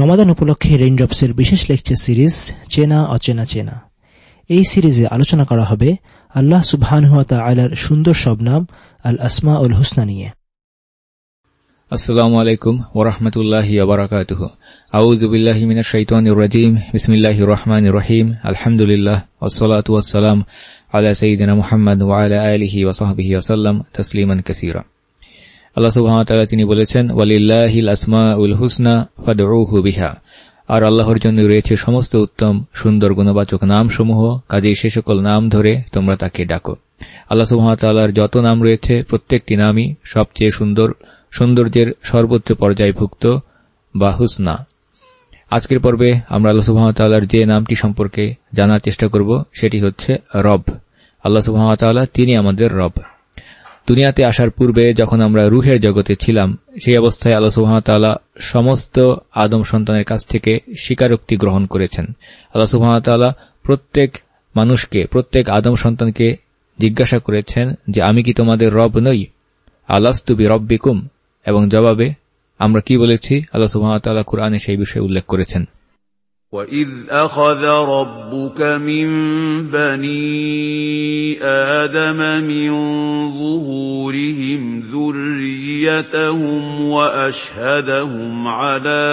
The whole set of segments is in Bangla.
রমাদান উপলক্ষে রেইনড্রপসের বিশেষ লেকচার সিরিজ চেনা, অচেনা, চেনা। এই সিরিজে আলোচনা করা হবে আল্লাহ সুবহানহাতা আলার সুন্দর সব আল আসমা উল হুসনা নিয়ে। আসসালামু আলাইকুম ওরহমতুল্লাহ আবরাকাতুহ আউজুবিল্লাহ মিনাশ শাইতানির রাজিম। বিসমিল্লাহির রহমানির রহিম। আলহামদুলিল্লাহ ওয়াসসালাতু ওয়াসসালাম আলা সাইয়্যিদিনা মুহাম্মদ ওয়া আলা আলিহি ওয়া সাহবিহি ওয়াসাল্লাম তাসলিমান কাসীরা। আল্লাহ তাআলা তিনি বলেছেন, ওয়ালিল্লাহিল আসমাউল হুসনা ফাদউহু বিহা। আর আল্লাহর জন্য রয়েছে সমস্ত উত্তম, সুন্দর গুণবাচক নামসমূহ, কাজেই সে সকল নাম ধরে তোমরা তাকে ডাকো। আল্লাহ সুহামতাল্লাহর যত নাম রয়েছে, প্রত্যেকটি নামই সবচেয়ে সুন্দর, সৌন্দর্যের সর্বোচ্চ পর্যায়ভুক্ত বা হুসনা। আজকের পর্বে আমরা আল্লাহ সুহামতাল্লাহর যে নামটি সম্পর্কে জানার চেষ্টা করব, সেটি হচ্ছে রব। আল্লাহ সুহামতাল্লাহ তিনি আমাদের রব। দুনিয়াতে আসার পূর্বে যখন আমরা রুহের জগতে ছিলাম, সেই অবস্থায় আল্লাহ সুহামতাল্লাহ সমস্ত আদম সন্তানের কাছ থেকে স্বীকারোক্তি গ্রহণ করেছেন। আল্লাহ সুহামতাল্লাহ প্রত্যেক মানুষকে, প্রত্যেক আদম সন্তানকে জিজ্ঞাসা করেছেন যে, আমি কি তোমাদের রব নই? আলাস্তুবি রব্বিকুম এবং জবাবে, আমরা কি বলেছি? আল্লাহ সুহামতাল্লাহ কুরআনে সেই বিষয়ে উল্লেখ করেছেন। وَإِذْ أَخَذَ رَبُّكَ مِن بَنِي آدَمَ مِن ظُهُورِهِمْ ذُرِّيَّتَهُمْ وَأَشْهَدَهُمْ عَلَىٰ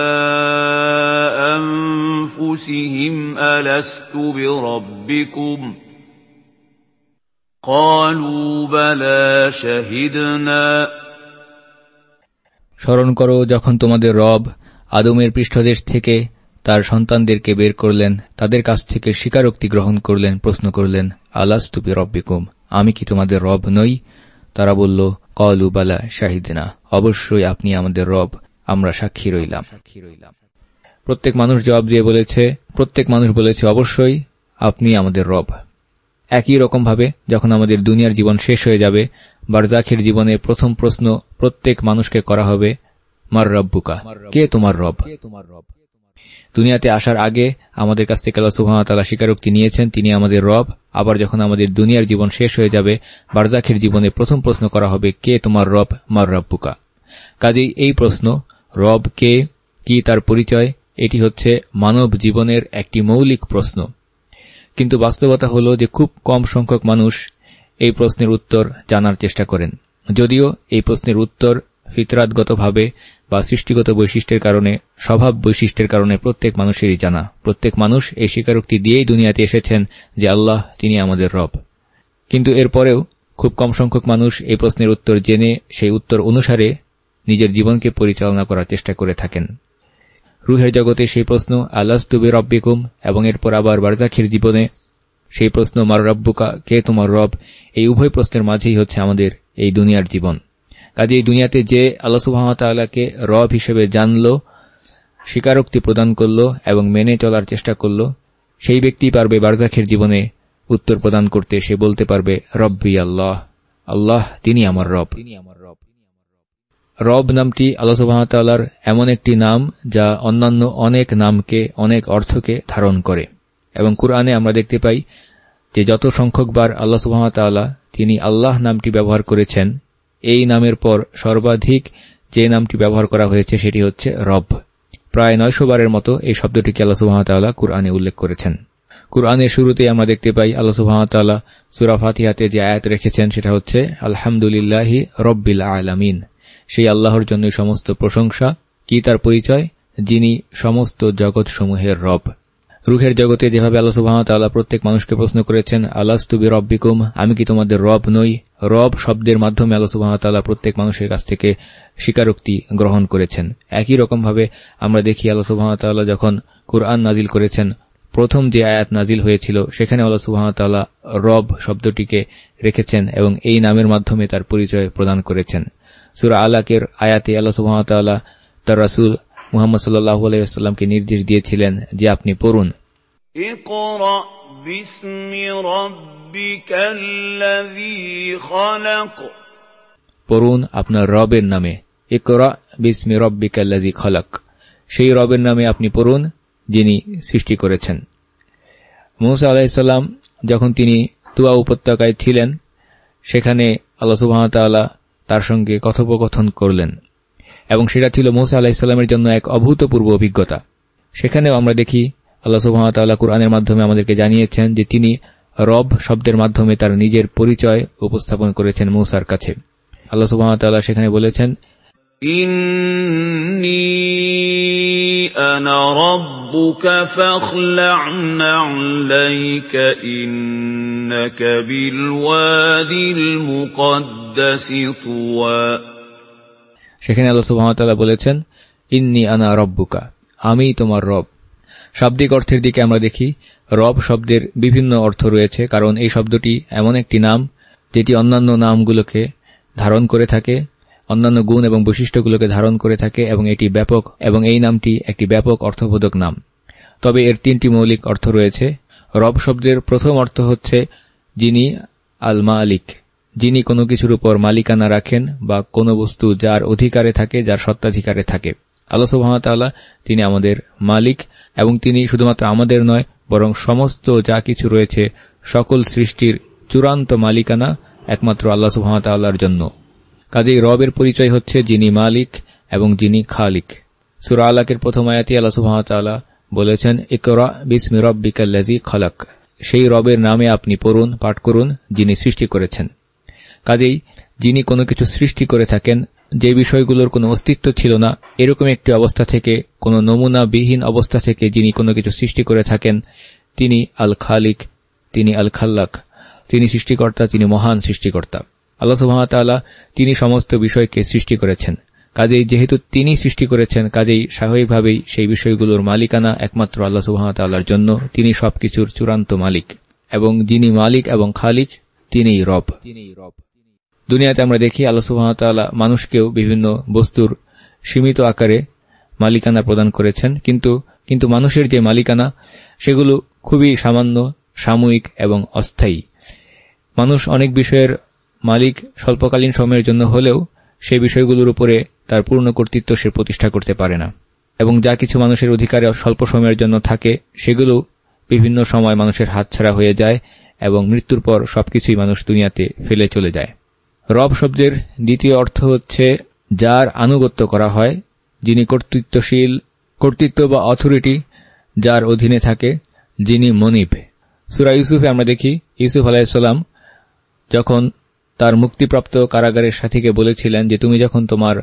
أَنفُسِهِمْ أَلَسْتُ بِرَبِّكُمْ ۖ قَالُوا بَلَىٰ شَهِدْنَا স্মরণ করো যখন তোমাদের রব আদমের পৃষ্ঠদেশ থেকে তার সন্তানদেরকে বের করলেন, তাদের কাছ থেকে স্বীকারোক্তি গ্রহণ করলেন, প্রশ্ন করলেন আলাস্তুপি রব্বিকুম আমি কি তোমাদের রব নই? তারা বলল, কলু বালা, শাহিদিনা। অবশ্যই আপনি আমাদের রব, আমরা সাক্ষী রইলাম। প্রত্যেক মানুষ জবাব দিয়ে বলেছে, প্রত্যেক মানুষ বলেছে, অবশ্যই আপনি আমাদের রব। একই রকমভাবে যখন আমাদের দুনিয়ার জীবন শেষ হয়ে যাবে, বারজাখের জীবনে প্রথম প্রশ্ন প্রত্যেক মানুষকে করা হবে, মার রব্বুকা? কে তোমার রব? দুনিয়াতে আসার আগে আমাদের কাছ থেকে আল্লাহ সুহামতাল্লাহ স্বীকারোক্তি নিয়েছেন, তিনি আমাদের রব। আবার যখন আমাদের দুনিয়ার জীবন শেষ হয়ে যাবে, বারজাখের জীবনে প্রথম প্রশ্ন করা হবে, কে তোমার রব, মার রব্বুকা? কাজেই এই প্রশ্ন, রব কে, কি তার পরিচয়, এটি হচ্ছে মানব জীবনের একটি মৌলিক প্রশ্ন। কিন্তু বাস্তবতা হল যে খুব কম সংখ্যক মানুষ এই প্রশ্নের উত্তর জানার চেষ্টা করেন। যদিও এই প্রশ্নের উত্তর ফিতরাতগতভাবে বা সৃষ্টিগত বৈশিষ্ট্যের কারণে, স্বভাব বৈশিষ্ট্যের কারণে প্রত্যেক মানুষেরই জানা। প্রত্যেক মানুষ এই স্বীকারোক্তি দিয়েই দুনিয়াতে এসেছেন যে আল্লাহ তিনি আমাদের রব। কিন্তু এরপরেও খুব কম সংখ্যক মানুষ এই প্রশ্নের উত্তর জেনে সেই উত্তর অনুসারে নিজের জীবনকে পরিচালনা করার চেষ্টা করে থাকেন। রুহের জগতে সেই প্রশ্ন আল্লাস্তুবি রব্বিকুম এবং এরপর আবার বারজাখির জীবনে সেই প্রশ্ন মার রব্বুকা কে তোমার রব? এই উভয় প্রশ্নের মাঝেই হচ্ছে আমাদের এই দুনিয়ার জীবন। কাজে এই দুনিয়াতে যে আল্লাহ সুহামতাল্লাহকে রব হিসেবে জানল, স্বীকারোক্তি প্রদান করল এবং মেনে চলার চেষ্টা করল, সেই ব্যক্তি পারবে বারজাখের জীবনে উত্তর প্রদান করতে। সে বলতে পারবে, রব্বি আল্লাহ আল্লাহ তিনি আমার রব। তিনি আমার রব রব নামটি আল্লাহ সুবাহতাল্লাহর এমন একটি নাম যা অন্যান্য অনেক নামকে, অনেক অর্থকে ধারণ করে। এবং কুরআনে আমরা দেখতে পাই যে যত সংখ্যকবার আল্লাহ সুবাহতাল্লাহ তিনি আল্লাহ নামটি ব্যবহার করেছেন এই নামের পর সর্বাধিক যে নামটি ব্যবহার করা হয়েছে সেটি হচ্ছে রব। প্রায় নয়শো বারের মতো এই শব্দটিকে আল্লাহ সুহামতাল্লাহ কুরআনে উল্লেখ করেছেন। কুরআনের শুরুতেই আমরা দেখতে পাই আল্লাহ সুহামতাল্লাহ সুরা ফাতিহাতে যে আয়াত রেখেছেন সেটা হচ্ছে, আলহামদুলিল্লাহি রব্বিল আলামিন। সেই আল্লাহর জন্য সমস্ত প্রশংসা, কি তার পরিচয়? যিনি সমস্ত জগৎসমূহের রব। রুহের জগতে যেভাবে আল্লাহ সুবাহতাল্লাহ প্রত্যেক মানুষকে প্রশ্ন করেছেন আল্লাহস্তুবি রব্বিকুম আমি কি তোমাদের রব নই? রব শব্দের মাধ্যমে আল্লাহ সুবাহতাল্লাহ প্রত্যেক মানুষের কাছ থেকে স্বীকারোক্তি গ্রহণ করেছেন। একই রকমভাবে আমরা দেখি আল্লাহ সুবাহতাল্লাহ যখন কুরআন নাজিল করেছেন, প্রথম যে আয়াত নাজিল হয়েছিল, সেখানে আল্লাহ সুবাহতাল্লাহ রব শব্দটিকে রেখেছেন এবং এই নামের মাধ্যমে তার পরিচয় প্রদান করেছেন। সুরা আলাকের আয়াতে আল্লাহ সুবাহতাল্লাহ তার রাসুল মুহাম্মদ সাল্লাহ আলাইসাল্লামকে নির্দেশ দিয়েছিলেন যে আপনি পড়ুন। পড়ুন আপনার রবের নামে। ইকরা বিসমি রব্বিকাল্লাজি খলক। সেই রবের নামে আপনি পড়ুন যিনি সৃষ্টি করেছেন। মৌসা আলাহিসাল্লাম যখন তিনি তুয়া উপত্যকায় ছিলেন সেখানে আল্লাহ সুবাহতাল্লাহ তার সঙ্গে কথোপকথন করলেন। এবং সেটা ছিল মৌসা আলাহিসাল্লামের জন্য এক অভূতপূর্ব অভিজ্ঞতা। সেখানেও আমরা দেখি আল্লাহ সুহামতাল্লাহ কুরআনের মাধ্যমে আমাদেরকে জানিয়েছেন যে তিনি রব শব্দের মাধ্যমে তার নিজের পরিচয় উপস্থাপন করেছেন মৌসার কাছে। আল্লাহ সুহামতাল্লাহ সেখানে বলেছেন সেখানে আল্লাহ সুহামতাল্লাহ বলেছেন, ইন্নি আনা রব্বুকা আমি তোমার রব। শাব্দিক অর্থের দিকে আমরা দেখি, রব শব্দের বিভিন্ন অর্থ রয়েছে, কারণ এই শব্দটি এমন একটি নাম, যেটি অন্যান্য নামগুলোকে ধারণ করে থাকে, অন্যান্য গুণ এবং বৈশিষ্ট্যগুলোকে ধারণ করে থাকে, এবং এটি ব্যাপক, এবং এই নামটি একটি ব্যাপক অর্থবোধক নাম। তবে এর তিনটি মৌলিক অর্থ রয়েছে। রব শব্দের প্রথম অর্থ হচ্ছে যিনি আল মালিক যিনি কোনো কিছুর উপর মালিকানা রাখেন বা কোনো বস্তু যার অধিকারে থাকে, যার সত্ত্বাধিকারে থাকে। আল্লাহ সুহামতাল্লাহ তিনি আমাদের মালিক এবং তিনি শুধুমাত্র আমাদের নয়, বরং সমস্ত যা কিছু রয়েছে, সকল সৃষ্টির চূড়ান্ত মালিকানা একমাত্র আল্লাহ সুহামতাল্লাহর জন্য। কাজেই রবের পরিচয় হচ্ছে যিনি মালিক এবং যিনি খালিক। সুরা আলাকের প্রথম আয়াতি আল্লাহ সুহামতাল্লাহ বলেছেন, ইকরা বিসমি রব্বিকাল্লাজি খালাক। সেই রবের নামে আপনি পড়ুন, পাঠ করুন, যিনি সৃষ্টি করেছেন। কাজেই যিনি কোনো কিছু সৃষ্টি করে থাকেন, যে বিষয়গুলোর কোনো অস্তিত্ব ছিল না, এরকম একটি অবস্থা থেকে, কোনো নমুনাবিহীন অবস্থা থেকে যিনি কোনো কিছু সৃষ্টি করে থাকেন, তিনি আল খালিক তিনি আল খাল্লাক তিনি সৃষ্টিকর্তা, তিনি মহান সৃষ্টিকর্তা। আল্লাহ সুহামতাল্লাহ তিনি সমস্ত বিষয়কে সৃষ্টি করেছেন। কাজেই যেহেতু তিনি সৃষ্টি করেছেন, কাজেই স্বাভাবিকভাবেই সেই বিষয়গুলোর মালিকানা একমাত্র আল্লাহ সুহামতাল্লাহর জন্য, তিনি সবকিছুর চূড়ান্ত মালিক। এবং যিনি মালিক এবং খালিক তিনিই রব তিনিই রব। দুনিয়াতে আমরা দেখি আল্লাহ সুহামতাল্লাহ মানুষকেও বিভিন্ন বস্তুর সীমিত আকারে মালিকানা প্রদান করেছেন। কিন্তু কিন্তু মানুষের যে মালিকানা, সেগুলো খুবই সামান্য, সাময়িক এবং অস্থায়ী। মানুষ অনেক বিষয়ের মালিক স্বল্পকালীন সময়ের জন্য হলেও সেই বিষয়গুলোর উপরে তার পূর্ণ কর্তৃত্ব সে প্রতিষ্ঠা করতে পারে না। এবং যা কিছু মানুষের অধিকারে স্বল্প সময়ের জন্য থাকে, সেগুলো বিভিন্ন সময় মানুষের হাতছাড়া হয়ে যায় এবং মৃত্যুর পর সবকিছুই মানুষ দুনিয়াতে ফেলে চলে যায়। রব শব্দের দ্বিতীয় অর্থ হচ্ছে যার আনুগত্য করা হয়, যিনি কর্তৃত্বশীল, কর্তৃত্ব বা অথরিটি যার অধীনে থাকে, যিনি মনিব। সুরা ইউসুফে আমরা দেখি, ইউসুফ আলাহিসাল্লাম যখন তার মুক্তিপ্রাপ্ত কারাগারের সাথীকে বলেছিলেন যে, তুমি যখন তোমার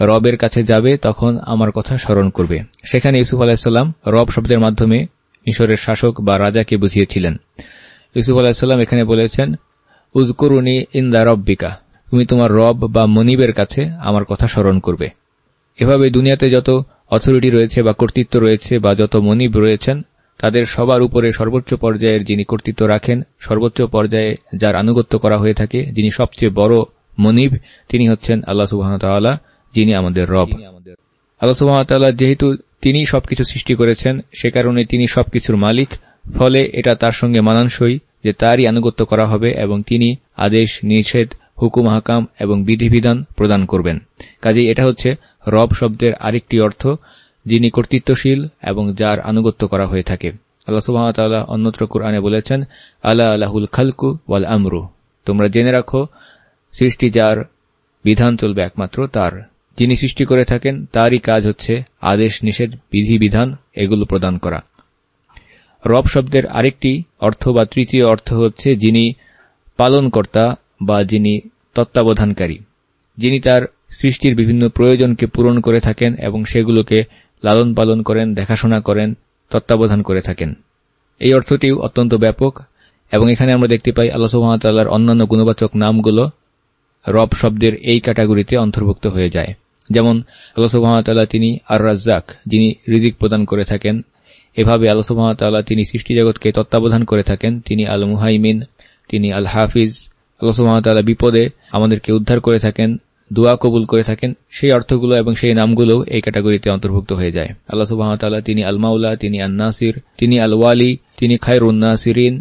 রবের কাছে যাবে, তখন আমার কথা স্মরণ করবে। সেখানে ইউসুফ আলাহিসাল্লাম রব শব্দের মাধ্যমে মিশরের শাসক বা রাজাকে বুঝিয়েছিলেন। ইউসুফ আলাহিসাল্লাম এখানে বলেছেন উজকরুনি ইন্দা রব্বিকা তুমি তোমার রব বা মনিবের কাছে আমার কথা স্মরণ করবে। এভাবে দুনিয়াতে যত অথরিটি রয়েছে বা কর্তৃত্ব রয়েছে বা যত মনিব রয়েছেন তাদের সবার উপরে সর্বোচ্চ পর্যায়ের যিনি কর্তৃত্ব রাখেন সর্বোচ্চ পর্যায়ে যার আনুগত্য করা হয়ে থাকে যিনি সবচেয়ে বড় মনিব তিনি হচ্ছেন আল্লাহ সুবাহতাল্লাহ যিনি আমাদের রব। আল্লাহ সুবাহতাল্লাহ যেহেতু তিনি সবকিছু সৃষ্টি করেছেন সে কারণে তিনি সবকিছুর মালিক ফলে এটা তার সঙ্গে মানানসই। যে তারই আনুগত্য করা হবে এবং তিনি আদেশ, নিষেধ, হুকুম, হাকাম এবং বিধিবিধান প্রদান করবেন। কাজেই এটা হচ্ছে রব শব্দের আরেকটি অর্থ, যিনি কর্তৃত্বশীল এবং যার আনুগত্য করা হয়ে থাকে। আল্লাহ সুহামতাল্লাহ অন্যত্র কুরআনে বলেছেন আল্লাহ আল্লাহুল খালকু ওয়াল আমরু। তোমরা জেনে রাখো, সৃষ্টি যার বিধান চলবে একমাত্র তার। যিনি সৃষ্টি করে থাকেন, তারই কাজ হচ্ছে আদেশ, নিষেধ, বিধিবিধান এগুলো প্রদান করা। রব শব্দের আরেকটি অর্থ বা তৃতীয় অর্থ হচ্ছে যিনি পালনকর্তা বা যিনি তত্ত্বাবধানকারী, যিনি তার সৃষ্টির বিভিন্ন প্রয়োজনকে পূরণ করে থাকেন এবং সেগুলোকে লালন পালন করেন, দেখাশোনা করেন, তত্ত্বাবধান করে থাকেন। এই অর্থটিও অত্যন্ত ব্যাপক এবং এখানে আমরা দেখতে পাই আল্লাহ সুহামতাল্লাহর অন্যান্য গুণবাচক নামগুলো রব শব্দের এই ক্যাটাগরিতে অন্তর্ভুক্ত হয়ে যায়। যেমন আল্লাহ সুহামতাল্লাহ তিনি আর রাজ্জাক যিনি রিজিক প্রদান করে থাকেন এভাবে আল্লাহ তিনি সৃষ্টি জগৎকে তত্ত্বাবধান করে থাকেন। তিনি আল মুহাইমিন তিনি আল হাফিজ আল্লাহ বিপদে আমাদেরকে উদ্ধার করে থাকেন, দোয়া কবুল করে থাকেন। সেই অর্থগুলো এবং সেই নামগুলো এই ক্যাটাগরিতে অন্তর্ভুক্ত হয়ে যায়। আল্লাহ সুবাহতাল্লাহ তিনি আল মাউলা তিনি আন্নাসির, তিনি আল ওয়ালি তিনি খায়রুন্নাসিরিন।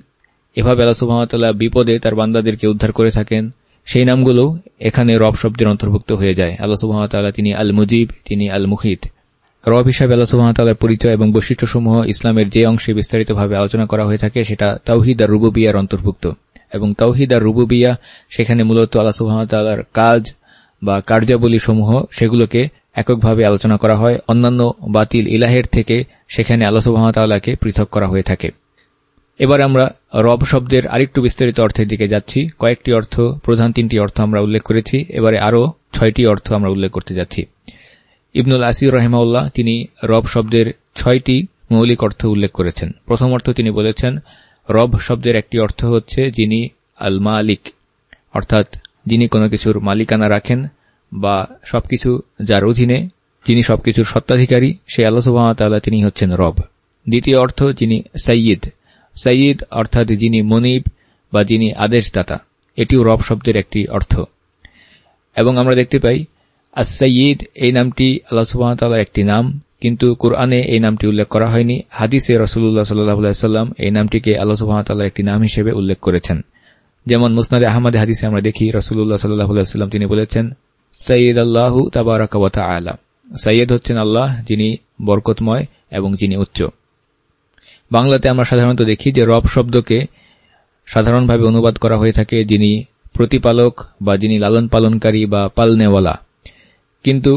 এভাবে আল্লাহ সুবাহতাল্লাহ বিপদে তার বান্দাদেরকে উদ্ধার করে থাকেন। সেই নামগুলো এখানে রব শব্দের অন্তর্ভুক্ত হয়ে যায়। আল্লাহ সুবাহতাল্লাহ তিনি আল মুজিব তিনি আল মুহিত রব হিসাবে আল্লাহ পরিচয় এবং বৈশিষ্ট্যসমূহ ইসলামের যে অংশে বিস্তারিতভাবে আলোচনা করা হয়ে থাকে, সেটা তাওহিদ আর রুবুবিয়ার অন্তর্ভুক্ত। এবং তাওহিদ আর রুবুবিয়া, সেখানে মূলত আল্লাহ সুবাহতাল্লাহর কাজ বা কার্যাবলী সমূহ সেগুলোকে এককভাবে আলোচনা করা হয়। অন্যান্য বাতিল ইলাহের থেকে সেখানে আল্লাহ সুবাহতাল্লাহকে পৃথক করা হয়ে থাকে। এবার আমরা রব শব্দের আরেকটু বিস্তারিত অর্থের দিকে যাচ্ছি। কয়েকটি অর্থ, প্রধান তিনটি অর্থ আমরা উল্লেখ করেছি। এবারে আরও ছয়টি অর্থ আমরা উল্লেখ করতে যাচ্ছি। ইবনুল আসির রহমাউল্লাহ তিনি রব শব্দের ছয়টি মৌলিক অর্থ উল্লেখ করেছেন। প্রথম অর্থ তিনি বলেছেন, রব শব্দের একটি অর্থ হচ্ছে যিনি আল মালিক অর্থাৎ যিনি কোনো কিছুর মালিকানা রাখেন বা সবকিছু যার অধীনে যিনি সবকিছুর সত্ত্বাধিকারী সে আল্লাহ সুবাহতাল্লাহ তিনি হচ্ছেন রব। দ্বিতীয় অর্থ যিনি সৈয়দ সৈয়দ অর্থাৎ যিনি মনিব বা যিনি আদেশদাতা, এটিও রব শব্দের একটি অর্থ। এবং আমরা দেখতে পাই আসঈদ এই নামটি আল্লাহ সুবাহতাল্লাহর একটি নাম, কিন্তু কোরআনে এই নামটি উল্লেখ করা হয়নি। হাদিসে রসুল্লাহ সাল্লাম এই নামটিকে আল্লাহ সুবাহতাল্লাহর একটি নাম হিসেবে উল্লেখ করেছেন। যেমন মুসনাদে আহমদ হাদিসে আমরা দেখি রসুল্লাহ সাল্লাহ তিনি বলেছেন সৈয়দ আল্লাহ তাবারকাবতা আলা সৈয়দ হচ্ছেন আল্লাহ, যিনি বরকতময় এবং যিনি উচ্চ। বাংলাতে আমরা সাধারণত দেখি যে রব শব্দকে সাধারণভাবে অনুবাদ করা হয়ে থাকে যিনি প্রতিপালক বা যিনি লালন পালনকারী বা পালনেওয়ালা। কিন্তু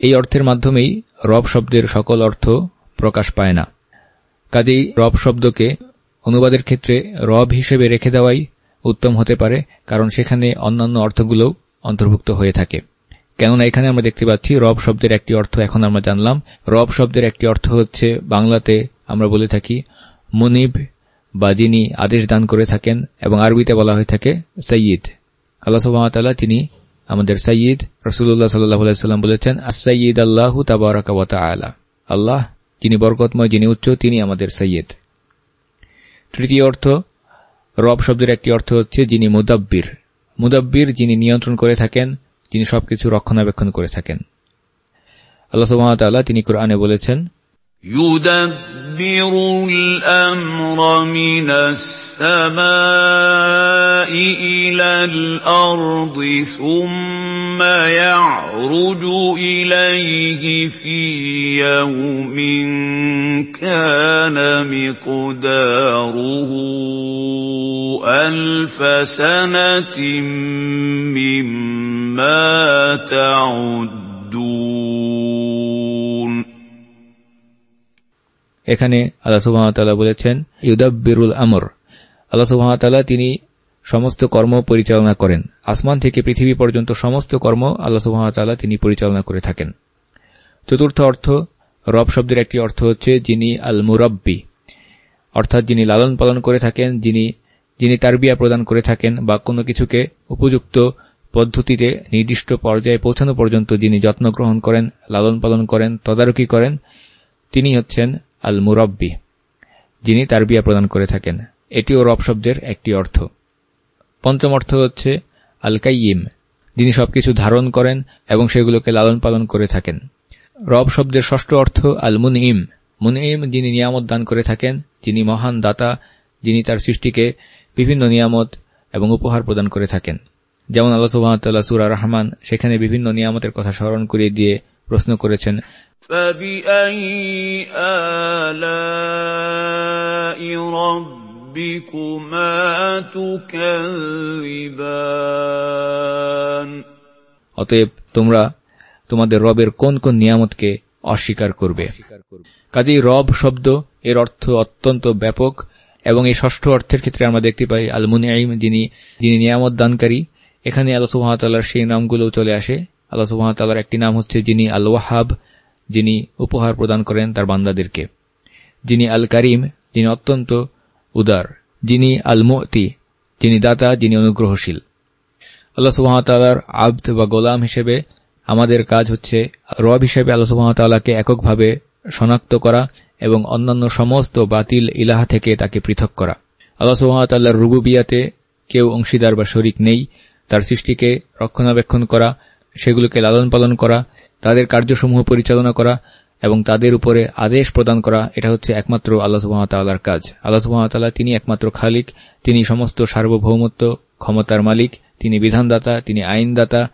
এই অর্থের মাধ্যমেই রব শব্দের সকল অর্থ প্রকাশ পায় না। কাজেই রব শব্দকে অনুবাদের ক্ষেত্রে রব হিসেবে রেখে দেওয়াই উত্তম হতে পারে, কারণ সেখানে অন্যান্য অর্থগুলোও অন্তর্ভুক্ত হয়ে থাকে। কেননা এখানে আমরা দেখতে পাচ্ছি রব শব্দের একটি অর্থ এখন আমরা জানলাম। রব শব্দের একটি অর্থ হচ্ছে বাংলাতে আমরা বলে থাকি, মুনিব বা যিনি আদেশ দান করে থাকেন এবং আরবিতে বলা হয়ে থাকে সৈয়দ আল্লাহ সুবাহতাল্লাহ তিনি আমাদের সৈয়দ রসুল্লাহ সাল্লাম বলেছেন সৈয়দ আল্লাহ তাবারকাবতা আলা আল্লাহ, যিনি বরকতময়, যিনি উচ্চ, তিনি আমাদের সৈয়দ তৃতীয় অর্থ, রব শব্দের একটি অর্থ হচ্ছে যিনি মুদাব্বির। মুদাব্বির যিনি নিয়ন্ত্রণ করে থাকেন তিনি সবকিছু রক্ষণাবেক্ষণ করে থাকেন। আল্লাহ সুবাহতাল্লাহ তিনি কোরআনে বলেছেন يدبر الأمر من السماء إلى الأرض ثم يعرج إليه في يوم كان مقداره ألف سنة مما تعدون. এখানে আল্লাহ সুবাহতাল্লাহ বলেছেন, ইউদাব্বিরুল আমর। আল্লাহ সুবাহতাল্লাহ তিনি সমস্ত কর্ম পরিচালনা করেন। আসমান থেকে পৃথিবী পর্যন্ত সমস্ত কর্ম আল্লাহ সুবাহতাল্লাহ তিনি পরিচালনা করে থাকেন। চতুর্থ অর্থ, রব শব্দের একটি অর্থ হচ্ছে যিনি আল মুরব্বী অর্থাৎ যিনি লালন পালন করে থাকেন, যিনি যিনি তারবিয়া প্রদান করে থাকেন বা কোনো কিছুকে উপযুক্ত পদ্ধতিতে নির্দিষ্ট পর্যায়ে পৌঁছানো পর্যন্ত যিনি যত্ন গ্রহণ করেন, লালন পালন করেন, তদারকি করেন, তিনি হচ্ছেন আল মুরব্বী যিনি তার বিয়া প্রদান করে থাকেন। এটিও রব শব্দের একটি অর্থ। পঞ্চম অর্থ হচ্ছে আল কাইম যিনি সবকিছু ধারণ করেন এবং সেগুলোকে লালন পালন করে থাকেন। রব শব্দের ষষ্ঠ অর্থ আল মুন ইম মুন ইম যিনি নিয়ামত দান করে থাকেন, যিনি মহান দাতা, যিনি তার সৃষ্টিকে বিভিন্ন নিয়ামত এবং উপহার প্রদান করে থাকেন। যেমন আল্লাহ সুবাহতাল্লাহ সুরা রহমান, সেখানে বিভিন্ন নিয়ামতের কথা স্মরণ করিয়ে দিয়ে প্রশ্ন করেছেন। অতএব তোমরা তোমাদের রবের কোন কোন নিয়ামতকে অস্বীকার করবে। কাজেই রব শব্দ এর অর্থ অত্যন্ত ব্যাপক এবং এই ষষ্ঠ অর্থের ক্ষেত্রে আমরা দেখতে পাই আলমুনিয়াইম যিনি যিনি নিয়ামত দানকারী। এখানে আলোসু মহাতালার সেই নামগুলো চলে আসে। আল্লাহ সুহামতাল্লাহর একটি নাম হচ্ছে যিনি আল ওয়াহাব যিনি উপহার প্রদান করেন তার বান্দাদেরকে। যিনি আল করিম যিনি অত্যন্ত উদার। যিনি আল মতি যিনি দাতা, যিনি অনুগ্রহশীল। আল্লাহ সুহামতাল্লাহর আব্দ বা গোলাম হিসেবে আমাদের কাজ হচ্ছে রব হিসেবে আল্লাহ সুহামতাল্লাহকে এককভাবে শনাক্ত করা এবং অন্যান্য সমস্ত বাতিল ইলাহা থেকে তাকে পৃথক করা। আল্লাহ সুহামতাল্লাহর রুবুবিয়াতে কেউ অংশীদার বা শরিক নেই, তার সৃষ্টিকে রক্ষণাবেক্ষণ করা সেগুলোকে লালন পালন করা, তাদের কার্যসমূহ পরিচালনা করা এবং তাদের উপরে আদেশ প্রদান করা, এটা হচ্ছে একমাত্র আল্লাহ সুহামতাল্লাহর কাজ। আল্লাহ সুহামতাল্লাহ তিনি একমাত্র খালিক, তিনি সমস্ত সার্বভৌমত্ব, ক্ষমতার মালিক, তিনি বিধানদাতা, তিনি আইনদাতা,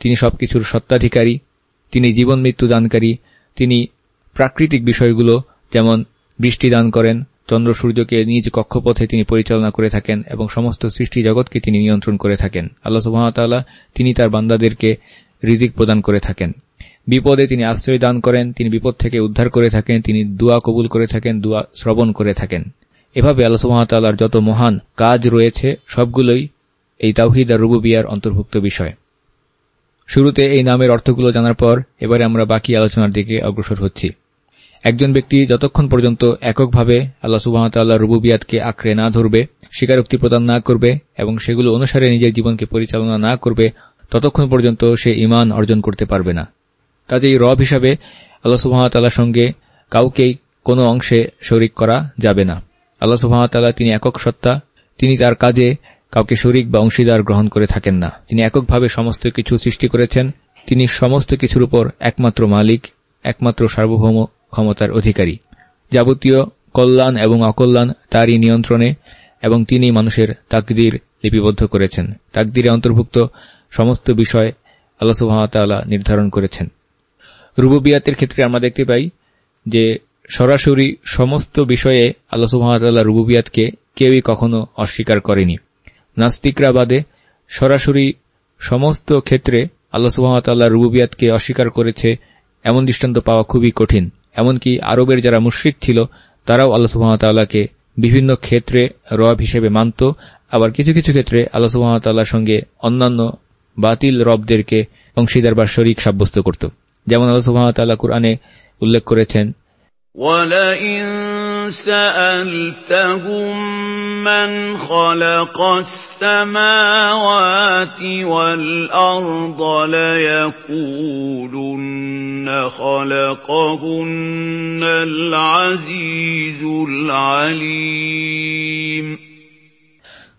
তিনি সবকিছুর সত্ত্বাধিকারী, তিনি জীবন মৃত্যু দানকারী, তিনি প্রাকৃতিক বিষয়গুলো, যেমন বৃষ্টি দান করেন চন্দ্র সূর্যকে নিজ কক্ষপথে তিনি পরিচালনা করে থাকেন এবং সমস্ত সৃষ্টি জগৎকে তিনি নিয়ন্ত্রণ করে থাকেন। আল্লাহ সুহামতাল্লাহ তিনি তার বান্দাদেরকে রিজিক প্রদান করে থাকেন। বিপদে তিনি আশ্রয় দান করেন, তিনি বিপদ থেকে উদ্ধার করে থাকেন, তিনি দুয়া কবুল করে থাকেন, দুয়া শ্রবণ করে থাকেন। এভাবে আল্লাহ সুহামতাল্লাহর যত মহান কাজ রয়েছে, সবগুলোই এই তাওহিদ আর রুবুবিয়ার অন্তর্ভুক্ত বিষয়। শুরুতে এই নামের অর্থগুলো জানার পর এবারে আমরা বাকি আলোচনার দিকে অগ্রসর হচ্ছি। একজন ব্যক্তি যতক্ষণ পর্যন্ত এককভাবে আল্লাহ সুবাহতাল্লাহ রুবুবিয়াতকে আঁকড়ে না ধরবে, স্বীকারোক্তি প্রদান না করবে এবং সেগুলো অনুসারে নিজের জীবনকে পরিচালনা না করবে, ততক্ষণ পর্যন্ত সে ইমান অর্জন করতে পারবে না। কাজেই রব হিসাবে আল্লাহ সুবাহতাল্লাহর সঙ্গে কাউকেই কোনো অংশে শরিক করা যাবে না। আল্লাহ সুবাহতাল্লাহ তিনি একক সত্তা, তিনি তার কাজে কাউকে শরিক বা অংশীদার গ্রহণ করে থাকেন না। তিনি এককভাবে সমস্ত কিছু সৃষ্টি করেছেন, তিনি সমস্ত কিছুর উপর একমাত্র মালিক, একমাত্র সার্বভৌম ক্ষমতার অধিকারী। যাবতীয় কল্যাণ এবং অকল্যাণ তারই নিয়ন্ত্রণে এবং তিনি মানুষের তাকদির লিপিবদ্ধ করেছেন। তাকদিরে অন্তর্ভুক্ত সমস্ত বিষয় আল্লাহ সুহামতাল্লাহ নির্ধারণ করেছেন। রুববিয়াতের ক্ষেত্রে আমরা দেখতে পাই যে সরাসরি সমস্ত বিষয়ে আল্লাহ সুহামতাল্লাহ রুবুবিয়াতকে কেউই কখনো অস্বীকার করেনি। নাস্তিকরা বাদে সরাসরি সমস্ত ক্ষেত্রে আল্লাহ সুহামতাল্লাহ রুবুবিয়াতকে অস্বীকার করেছে এমন দৃষ্টান্ত পাওয়া খুবই কঠিন। এমনকি আরবের যারা মুশ্রিক ছিল, তারাও আল্লাহ সুহামতাল্লাহকে বিভিন্ন ক্ষেত্রে রব হিসেবে মানত। আবার কিছু কিছু ক্ষেত্রে আল্লাহ সুহামতাল্লাহর সঙ্গে অন্যান্য বাতিল রবদেরকে অংশীদার বা শরিক সাব্যস্ত করত। যেমন আল্লাহ সুহামতাল্লাহ কুরআনে উল্লেখ করেছেন سألتهم من خلق السماوات والأرض ليقولن خلقهن العزيز العليم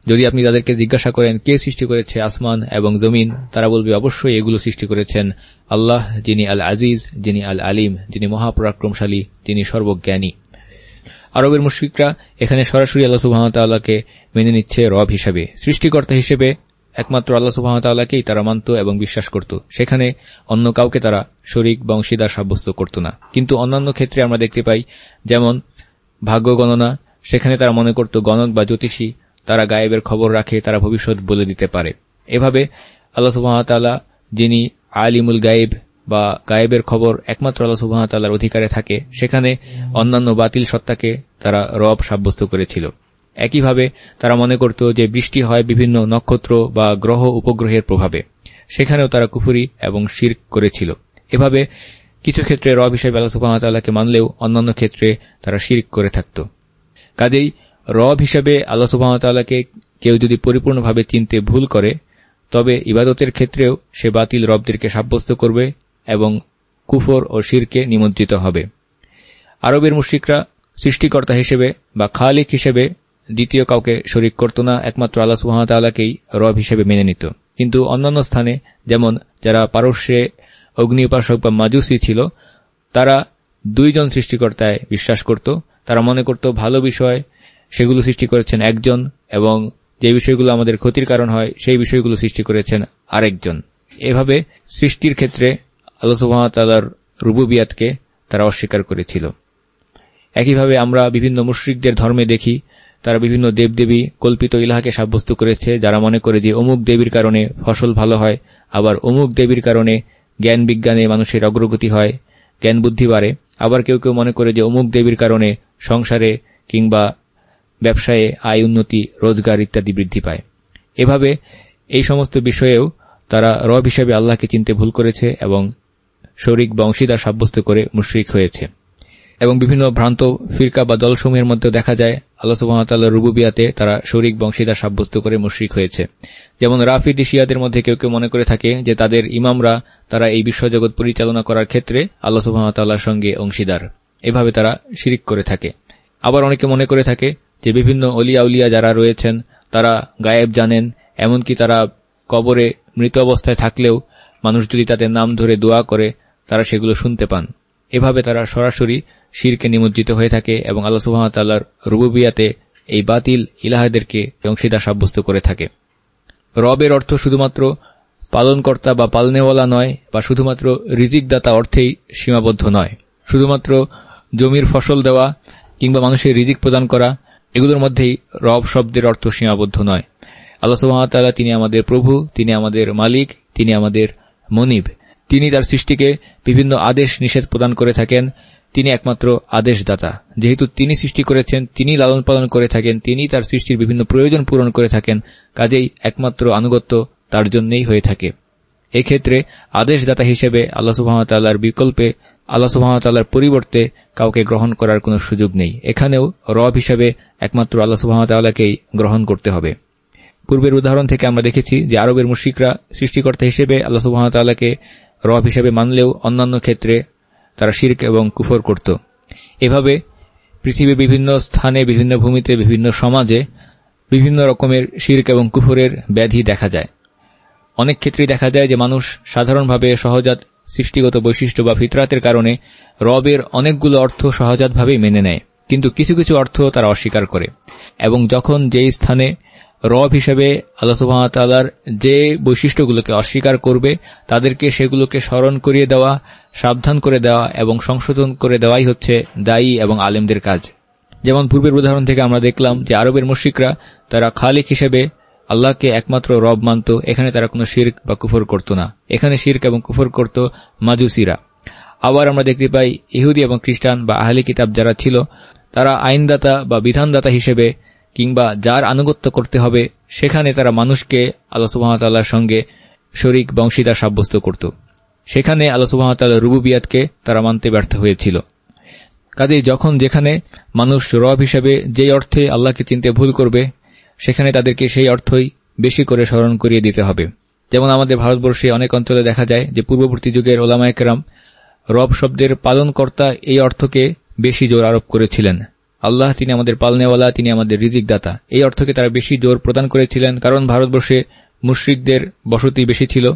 যদি আপনি তাদেরকে জিজ্ঞাসা করেন কে সৃষ্টি করেছে আসমান এবং জমিন তারা বলবে অবশ্যই এগুলো সৃষ্টি করেছেন আল্লাহ যিনি আল আজিজ যিনি আল আলিম যিনি মহাপরাক্রমশালী যিনি সর্বজ্ঞানী আরবের মুশ্রিকরা এখানে সরাসরি আল্লাহ সুবাহতাল্লাহকে মেনে নিচ্ছে রব হিসাবে। সৃষ্টিকর্তা হিসেবে একমাত্র আল্লাহ সুবাহতাল্লাহকেই তারা মানত এবং বিশ্বাস করত। সেখানে অন্য কাউকে তারা শরিক বা অংশীদার সাব্যস্ত করত না। কিন্তু অন্যান্য ক্ষেত্রে আমরা দেখতে পাই, যেমন ভাগ্য গণনা, সেখানে তারা মনে করত গণক বা জ্যোতিষী, তারা গায়েবের খবর রাখে, তারা ভবিষ্যৎ বলে দিতে পারে। এভাবে আল্লাহ সুবাহতাল্লাহ যিনি আলিমুল গায়েব বা গায়েবের খবর একমাত্র আল্লাহ সুবাহতাল্লাহর অধিকারে থাকে, সেখানে অন্যান্য বাতিল সত্তাকে তারা রব সাব্যস্ত করেছিল। একইভাবে তারা মনে করত যে বৃষ্টি হয় বিভিন্ন নক্ষত্র বা গ্রহ উপগ্রহের প্রভাবে। সেখানেও তারা কুফুরি এবং শির করেছিল। এভাবে কিছু ক্ষেত্রে রব হিসেবে আল্লাহ সুবাহতাল্লাহকে মানলেও অন্যান্য ক্ষেত্রে তারা শির করে থাকত। কাজেই রব হিসেবে আল্লাহ সুবাহতাল্লাহকে কেউ যদি পরিপূর্ণভাবে চিনতে ভুল করে, তবে ইবাদতের ক্ষেত্রেও সে বাতিল রবদেরকে সাব্যস্ত করবে এবং কুফর ও শিরকে নিমন্ত্রিত হবে। আরবের মুশ্রিকরা সৃষ্টিকর্তা হিসেবে বা খালিক হিসেবে দ্বিতীয় কাউকে শরিক করত না, একমাত্র আল্লাহ সুহামতাল্লাহকেই রব হিসেবে মেনে নিত। কিন্তু অন্যান্য স্থানে, যেমন যারা পারস্যে অগ্নি উপাসক বা মাজুসি ছিল, তারা দুইজন সৃষ্টিকর্তায় বিশ্বাস করত। তারা মনে করত, ভালো বিষয়, সেগুলো সৃষ্টি করেছেন একজন এবং যে বিষয়গুলো আমাদের ক্ষতির কারণ হয়, সেই বিষয়গুলো সৃষ্টি করেছেন আরেকজন। এভাবে সৃষ্টির ক্ষেত্রে আল্লাহ সুহামতাল্লাহর রুবুবিয়াতকে তারা অস্বীকার করেছিল। একইভাবে আমরা বিভিন্ন মুশ্রিকদের ধর্মে দেখি, তারা বিভিন্ন দেবদেবী কল্পিত ইলাহাকে সাব্যস্ত করেছে, যারা মনে করে যে অমুক দেবীর কারণে ফসল ভালো হয়, আবার অমুক দেবীর কারণে জ্ঞান বিজ্ঞানে মানুষের অগ্রগতি হয়, জ্ঞান বুদ্ধি বাড়ে, আবার কেউ কেউ মনে করে যে অমুক দেবীর কারণে সংসারে কিংবা ব্যবসায়ে আয়, উন্নতি, রোজগার ইত্যাদি বৃদ্ধি পায়। এভাবে এই সমস্ত বিষয়েও তারা রব হিসেবে আল্লাহকে চিনতে ভুল করেছে এবং শরিক বা অংশীদার সাব্যস্ত করে মুশ্রিক হয়েছে। এবং বিভিন্ন ভ্রান্ত ফিরকা বা দলসমূহের মধ্যে দেখা যায়, আল্লাহ সুহামতাল্লাহ রুবুবিয়াতে তারা শরিক বংশীদার সাব্যস্ত করে মুশ্রিক হয়েছে। যেমন রাফিদ শিয়াদের মধ্যে কেউ কেউ মনে করে থাকে যে তাদের ইমামরা তারা এই বিশ্বজগৎ পরিচালনা করার ক্ষেত্রে আল্লাহ সুহামতাল্লাহর সঙ্গে অংশীদার। এভাবে তারা শিরিক করে থাকে। আবার অনেকে মনে করে থাকে যে বিভিন্ন অলিয়া উলিয়া যারা রয়েছেন, তারা গায়েব জানেন, এমনকি তারা কবরে মৃত অবস্থায় থাকলেও মানুষ যদি তাদের নাম ধরে দোয়া করে তারা সেগুলো শুনতে পান। এভাবে তারা সরাসরি শিরকে নিমজ্জিত হয়ে থাকে এবং আল্লাহ সুহামতাল্লাহর রুবুবিয়াতে এই বাতিল ইলাহাদেরকে অংশীদার সাব্যস্ত করে থাকে। রবের অর্থ শুধুমাত্র পালনকর্তা বা পালনেওয়ালা নয় বা শুধুমাত্র রিজিকদাতা অর্থেই সীমাবদ্ধ নয়। শুধুমাত্র জমির ফসল দেওয়া কিংবা মানুষের রিজিক প্রদান করা, এগুলোর মধ্যেই রব শব্দের অর্থ সীমাবদ্ধ নয়। আল্লাহ সুহামতাল্লাহ তিনি আমাদের প্রভু, তিনি আমাদের মালিক, তিনি আমাদের মনিব। তিনি তার সৃষ্টিকে বিভিন্ন আদেশ নিষেধ প্রদান করে থাকেন। তিনি একমাত্র আদেশদাতা। যেহেতু তিনি সৃষ্টি করেছেন, তিনি লালন পালন করে থাকেন, তিনি তার সৃষ্টির বিভিন্ন প্রয়োজন পূরণ করে থাকেন, কাজেই একমাত্র আনুগত্য তার জন্যই হয়ে থাকে। এক্ষেত্রে আদেশদাতা হিসেবে আল্লাহ সুহামতাল্লাহর বিকল্পে, আল্লাহ সুহামতাল্লাহর পরিবর্তে কাউকে গ্রহণ করার কোনো সুযোগ নেই। এখানেও রব হিসেবে একমাত্র আল্লাহ সুহামতাল্লাহকেই গ্রহণ করতে হবে। পূর্বের উদাহরণ থেকে আমরা দেখেছি যে আরবের মুশিকরা সৃষ্টিকর্তা হিসেবে আল্লাহ সুহামতাল্লাহকে রব হিসেবে মানলেও অন্যান্য ক্ষেত্রে তারা শির্ক এবং কুফর করত। এভাবে পৃথিবীর বিভিন্ন স্থানে, বিভিন্ন ভূমিতে, বিভিন্ন সমাজে বিভিন্ন রকমের শির্ক এবং কুফরের ব্যাধি দেখা যায়। অনেক ক্ষেত্রেই দেখা যায় যে মানুষ সাধারণভাবে সহজাত সৃষ্টিগত বৈশিষ্ট্য বা ফিতরাতের কারণে রবের অনেকগুলো অর্থ সহজাতভাবেই মেনে নেয়। কিন্তু কিছু কিছু অর্থ তারা অস্বীকার করে এবং যখন যেই স্থানে রব হিসেবে আল্লাহ সুহামতাল্লার যে বৈশিষ্ট্যগুলোকে অস্বীকার করবে, তাদেরকে সেগুলোকে স্মরণ করিয়ে দেওয়া, সাবধান করে দেওয়া এবং সংশোধন করে দেওয়াই হচ্ছে দায়ী এবং আলেমদের কাজ। যেমন পূর্বের উদাহরণ থেকে আমরা দেখলাম যে আরবের মুশ্রিকরা তারা খালিক হিসেবে আল্লাহকে একমাত্র রব মানত, এখানে তারা কোনো শির্ক বা কুফর করত না। এখানে শির্ক এবং কুফর করত মাজুসিরা। আবার আমরা দেখতে পাই ইহুদি এবং খ্রিস্টান বা আহলি কিতাব যারা ছিল, তারা আইনদাতা বা বিধানদাতা হিসেবে কিংবা যার আনুগত্য করতে হবে, সেখানে তারা মানুষকে আল্লাহ সুবাহতাল্লাহর সঙ্গে শরিক বংশীদার সাব্যস্ত করত। সেখানে আল্লাহ রুবুবিয়াতকে তারা মানতে ব্যর্থ হয়েছিল। কাজেই যখন যেখানে মানুষ রব হিসেবে যেই অর্থে আল্লাহকে চিনতে ভুল করবে, সেখানে তাদেরকে সেই অর্থই বেশি করে স্মরণ করিয়ে দিতে হবে। যেমন আমাদের ভারতবর্ষে অনেক অঞ্চলে দেখা যায় যে পূর্ববর্তী যুগের ওলামায়করাম রব শব্দের পালনকর্তা এই অর্থকে বেশি জোর আরোপ করেছিলেন। আল্লাহ তিনি আমাদের পালনেওয়ালা, তিনি আমাদের রিজিক দাতা এই অর্থকে তারা বেশি জোর প্রদান করেছিলেন কারণ ভারতবর্ষে মুশ্রিকদের বসতি বেশি ছিল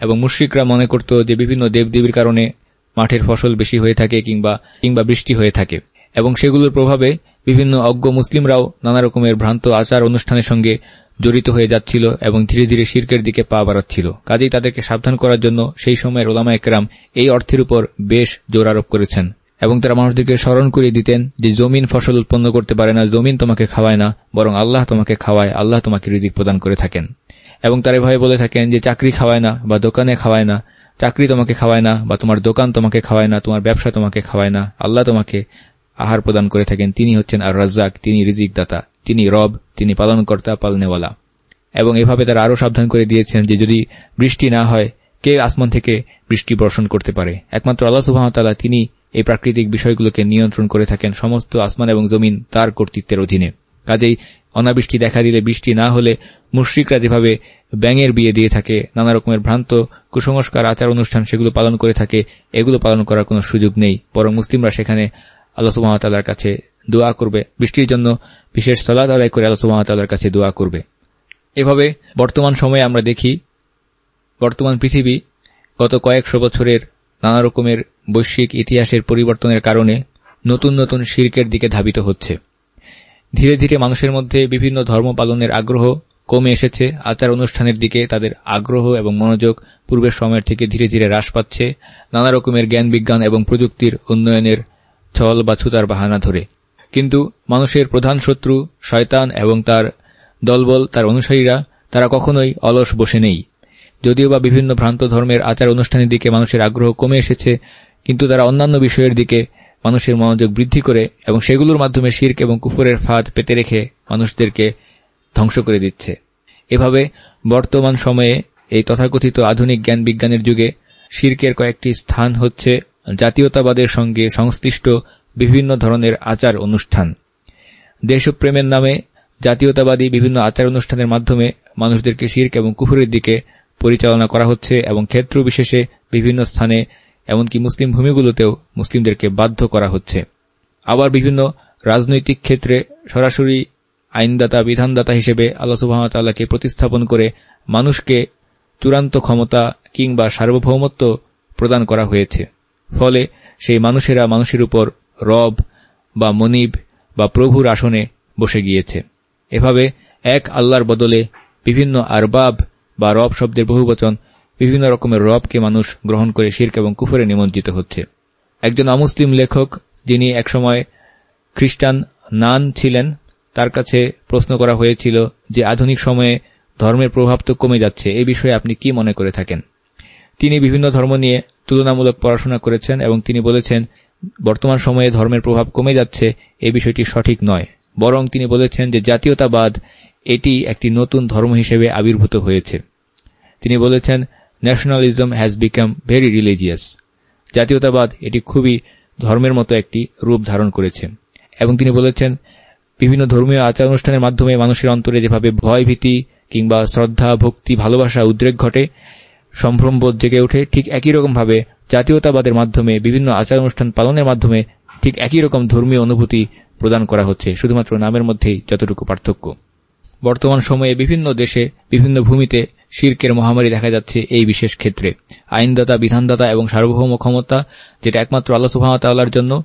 এবং মুশ্রিকরা মনে করত যে বিভিন্ন দেবদেবীর কারণে মাঠের ফসল বেশি হয়ে থাকে কিংবা কিংবা বৃষ্টি হয়ে থাকে। এবং সেগুলোর প্রভাবে বিভিন্ন অজ্ঞ মুসলিমরাও নানা রকমের ভ্রান্ত আচার অনুষ্ঠানের সঙ্গে জড়িত হয়ে যাচ্ছিল এবং ধীরে ধীরে শির্কের দিকে পা বাড়াচ্ছিল। কাজেই তাদেরকে সাবধান করার জন্য সেই সময়ের ওলামা একরাম এই অর্থের উপর বেশ জোর আরোপ করেছেন। এবং তারা মানুষদেরকে স্মরণ করিয়ে দিতেন যে জমিন ফসল উৎপন্ন করতে পারে না, জমিন তোমাকে খাওয়ায় না, বরং আল্লাহ তোমাকে খাওয়ায়, আল্লাহ তোমাকে রিজিক প্রদান করে থাকেন। এবং তারা ভয়ে বলে থাকেন যে চাকরি খাওয়ায় না বা দোকানে খাওয়ায় না, চাকরি তোমাকে খাওয়ায় না বা তোমার দোকান তোমাকে খাওয়ায় না, তোমার ব্যবসা তোমাকে খাওয়ায় না, আল্লাহ তোমাকে আহার প্রদান করে থাকেন। তিনি হচ্ছেন আর রাজ্জাক তিনি রিজিক দাতা তিনি রব, তিনি পালনকর্তা, পালনেওয়ালা। এবং এভাবে তারা আরও সাবধান করে দিয়েছেন যে যদি বৃষ্টি না হয়, কে আসমান থেকে বৃষ্টি বর্ষণ করতে পারে? একমাত্র আল্লাহ সুহামতাল্লাহ তিনি এই প্রাকৃতিক বিষয়গুলোকে নিয়ন্ত্রণ করে থাকেন সমস্ত আসমান এবং জমিন তার কর্তৃত্বের অধীনে। কাজেই অনাবৃষ্টি দেখা দিলে বৃষ্টি না হলে মুশ্রিকরা যেভাবে ব্যাঙের বিয়ে দিয়ে থাকে, নানা রকমের ভ্রান্ত কুসংস্কার, আচার অনুষ্ঠান সেগুলো পালন করে থাকে, এগুলো পালন করার কোনো সুযোগ নেই। বরং মুসলিমরা সেখানে আল্লাহ সুবাহতাল্লার কাছে দোয়া করবে। বৃষ্টির জন্য বিশেষ সলাদ আদায় করে আল্লাহ সুবাহতাল্লার কাছে দোয়া করবে। এভাবে বর্তমান সময়ে আমরা দেখি, বর্তমান পৃথিবী গত কয়েকশো বছরের নানা রকমের বৈশ্বিক ইতিহাসের পরিবর্তনের কারণে নতুন নতুন শির্কের দিকে ধাবিত হচ্ছে। ধীরে ধীরে মানুষের মধ্যে বিভিন্ন ধর্ম পালনের আগ্রহ কমে এসেছে, আচার অনুষ্ঠানের দিকে তাদের আগ্রহ এবং মনোযোগ পূর্বের সময়ের থেকে ধীরে ধীরে হ্রাস পাচ্ছে, নানা রকমের জ্ঞান বিজ্ঞান এবং প্রযুক্তির উন্নয়নের ছল বা ছুতার বাহানা ধরে। কিন্তু মানুষের প্রধান শত্রু শয়তান এবং তার দলবল তার অনুসারীরা, তারা কখনোই অলস বসে নেই। যদিও বা বিভিন্ন ভ্রান্ত ধর্মের আচার অনুষ্ঠানের দিকে মানুষের আগ্রহ কমে এসেছে কিন্তু তারা অন্যান্য বিষয়ের দিকে মানুষের মনোযোগ বৃদ্ধি করে এবং সেগুলোর মাধ্যমে শির্ক এবং কুফরের ফাঁদ পেতে রেখে মানুষদেরকে ধ্বংস করে দিচ্ছে। এভাবে বর্তমান সময়ে এই তথাকথিত আধুনিক জ্ঞান বিজ্ঞানের যুগে শির্কের কয়েকটি স্থান হচ্ছে জাতীয়তাবাদের সঙ্গে সংশ্লিষ্ট বিভিন্ন ধরনের আচার অনুষ্ঠান। দেশপ্রেমের নামে জাতীয়তাবাদী বিভিন্ন আচার অনুষ্ঠানের মাধ্যমে মানুষদেরকে শির্ক এবং কুফুরের দিকে পরিচালনা করা হচ্ছে এবং ক্ষেত্র বিশেষে বিভিন্ন স্থানে এমনকি মুসলিম ভূমিগুলোতেও মুসলিমদেরকে বাধ্য করা হচ্ছে। আবার বিভিন্ন রাজনৈতিক ক্ষেত্রে সরাসরি আইনদাতা, বিধানদাতা হিসেবে আল্লাহ সুবাহতাল্লাহকে প্রতিস্থাপন করে মানুষকে চূড়ান্ত ক্ষমতা কিংবা সার্বভৌমত্ব প্রদান করা হয়েছে। ফলে সেই মানুষেরা মানুষের উপর রব বা মনিব বা প্রভুর আসনে বসে গিয়েছে। এভাবে এক আল্লাহর বদলে বিভিন্ন আরবাব বা রব শব্দের বহুবচন বিভিন্ন রকমের রবকে মানুষ গ্রহণ করে শির্ক এবং কুফরে নিমন্ত্রিত হচ্ছে। একজন অমুসলিম লেখক, যিনি একসময় খ্রিস্টান নান ছিলেন, তার কাছে প্রশ্ন করা হয়েছিল যে আধুনিক সময়ে ধর্মের প্রভাব তো কমে যাচ্ছে, এ বিষয়ে আপনি কি মনে করে থাকেন? তিনি বিভিন্ন ধর্ম নিয়ে তুলনামূলক পড়াশোনা করেছেন এবং তিনি বলেছেন, বর্তমান সময়ে ধর্মের প্রভাব কমে যাচ্ছে এই বিষয়টি সঠিক নয়। বরং তিনি বলেছেন যে জাতীয়তাবাদ এটি একটি নতুন ধর্ম হিসেবে আবির্ভূত হয়েছে। তিনি বলেছেন nationalism has become very religious জাতীয়তাবাদ এটি খুবই ধর্মের মতো একটি রূপ ধারণ করেছে। এবং তিনি বলেছেন, বিভিন্ন ধর্মীয় আচার অনুষ্ঠানের মাধ্যমে মানুষের অন্তরে যেভাবে ভয় ভীতি কিংবা শ্রদ্ধা, ভক্তি, ভালোবাসা, উদ্রেক ঘটে সম্ভ্রমবোধ জেগে ওঠে, ঠিক একই রকমভাবে জাতীয়তাবাদের মাধ্যমে বিভিন্ন আচার অনুষ্ঠান পালনের মাধ্যমে ঠিক একই রকম ধর্মীয় অনুভূতি প্রদান করা হচ্ছে, শুধুমাত্র নামের মধ্যেই যতটুকু পার্থক্য। বর্তমান সময়ে বিভিন্ন দেশে, বিভিন্ন ভূমিতে শির্কের মহামারী দেখা যাচ্ছে এই বিশেষ ক্ষেত্রে। আইনদাতা, বিধানদাতা এবং সার্বভৌম ক্ষমতা, যেটা একমাত্র আল্লাহ সুহামতাল্লাহর জন্য,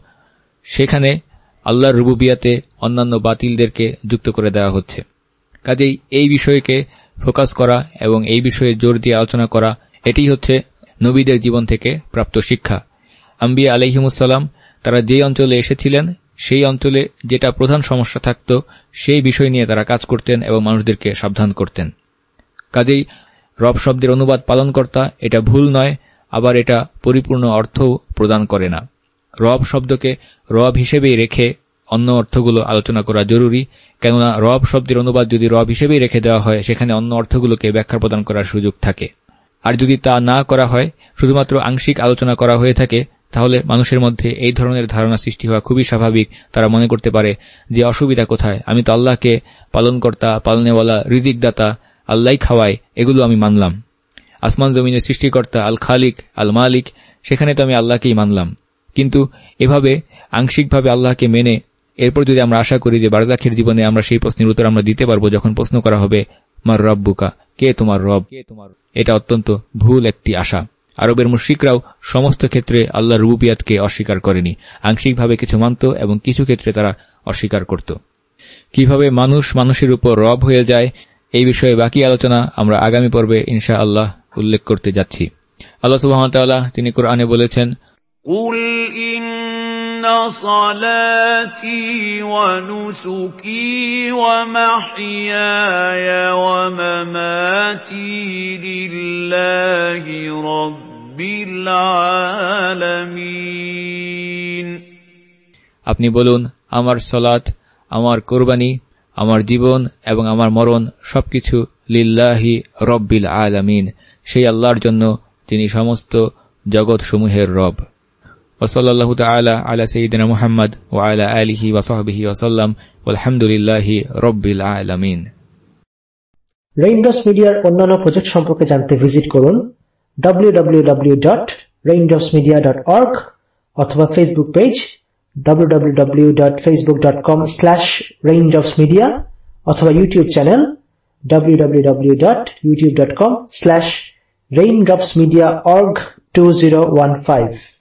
সেখানে আল্লাহর রুবুবিয়াতে অন্যান্য বাতিলদেরকে যুক্ত করে দেওয়া হচ্ছে। কাজেই এই বিষয়কে ফোকাস করা এবং এই বিষয়ে জোর দিয়ে আলোচনা করা, এটি হচ্ছে নবীদের জীবন থেকে প্রাপ্ত শিক্ষা। আম্বিয়া আলহিমুসাল্লাম তারা যে অঞ্চলে এসেছিলেন, সেই অঞ্চলে যেটা প্রধান সমস্যা থাকত, সেই বিষয় নিয়ে তারা কাজ করতেন এবং মানুষদেরকে সাবধান করতেন। কাজেই রব শব্দের অনুবাদ পালনকর্তা, এটা ভুল নয়, আবার এটা পরিপূর্ণ অর্থও প্রদান করে না। রব শব্দকে রব হিসেবেই রেখে অন্য অর্থগুলো আলোচনা করা জরুরি, কেননা রব শব্দের অনুবাদ যদি রব হিসেবেই রেখে দেওয়া হয়, সেখানে অন্য অর্থগুলোকে ব্যাখ্যা প্রদান করার সুযোগ থাকে। আর যদি তা না করা হয়, শুধুমাত্র আংশিক আলোচনা করা হয়ে থাকে, তাহলে মানুষের মধ্যে এই ধরনের ধারণা সৃষ্টি হওয়া খুবই স্বাভাবিক। তারা মনে করতে পারে, যে অসুবিধা কোথায়? আমি তো আল্লাহকে পালনকর্তা, পালনেওয়ালা, রিজিকদাতা আল্লাহ খাওয়ায়, এগুলো আমি মানলাম। আসমান জমিনের সৃষ্টিকর্তা আল খালিক আল মালিক সেখানে তো আমি আল্লাহকেই মানলাম। কিন্তু এভাবে আংশিকভাবে আল্লাহকে মেনে, এরপর যদি আমরা আশা করি যে বারজাখের জীবনে আমরা সেই প্রশ্নের উত্তর আমরা দিতে পারব যখন প্রশ্ন করা হবে, মার রব্বুকা, কে তোমার রব? কে তোমার এটা অত্যন্ত ভুল একটি আশা। আরবের মুশ্রিকরাও সমস্ত ক্ষেত্রে আল্লাহ রুবিয়াতকে অস্বীকার করেনি। আংশিকভাবে কিছু মানত এবং কিছু ক্ষেত্রে তারা অস্বীকার করত। কীভাবে মানুষ মানুষের উপর রব হয়ে যায় এই বিষয়ে বাকি আলোচনা আমরা আগামী পর্বে ইনশা আল্লাহ উল্লেখ করতে যাচ্ছি আল্লাহ সুবাহতাল্লাহ তিনি কোরআনে বলেছেন إن صلاتي ونسكي ومحياي ومماتي لله رب العالمين আপনি বলুন আমার সলাত আমার কোরবানি আমার জীবন এবং আমার মরণ সবকিছু লিল্লাহি রব্বিল আলামিন। সেই আল্লাহর জন্য তিনি সমস্ত জগৎসমূহের রব। ওসল্লাহ তালা আলা সঈদিন মোহাম্মদ ও আলা আলহি ওসহবিহি ওসাল্লাম আলহামদুলিল্লাহি রব্বিল আলামিন। রেইনডস মিডিয়ার অন্যান্য প্রজেক্ট সম্পর্কে জানতে ভিজিট করুন W W W dot raindrops media dot org অথবা Facebook page www.facebook.com/raindropsmedia অথবা ইউটিউব চ্যানেল www.youtube.com/raindropsmediaorg2015